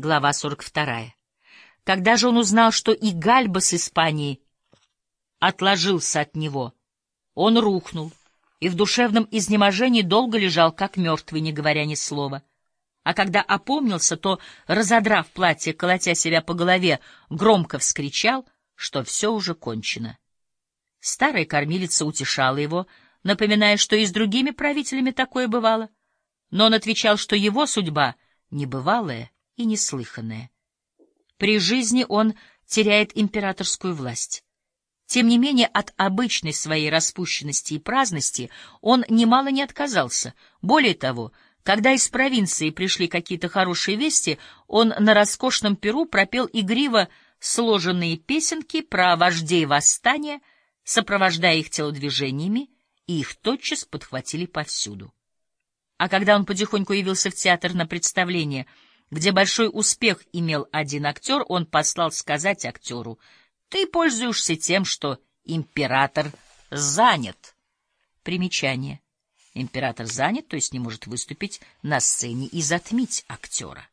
Глава 42. Когда же он узнал, что и Гальба с Испании отложился от него, он рухнул и в душевном изнеможении долго лежал, как мертвый, не говоря ни слова. А когда опомнился, то, разодрав платье, колотя себя по голове, громко вскричал, что все уже кончено. Старая кормилица утешала его, напоминая, что и с другими правителями такое бывало, но он отвечал, что его судьба небывалая и неслыханное. При жизни он теряет императорскую власть. Тем не менее, от обычной своей распущенности и праздности он немало не отказался. Более того, когда из провинции пришли какие-то хорошие вести, он на роскошном перу пропел игриво сложенные песенки про вождей восстания, сопровождая их телодвижениями, и их тотчас подхватили повсюду. А когда он потихоньку явился в театр на представление — где большой успех имел один актер, он послал сказать актеру, «Ты пользуешься тем, что император занят». Примечание. Император занят, то есть не может выступить на сцене и затмить актера.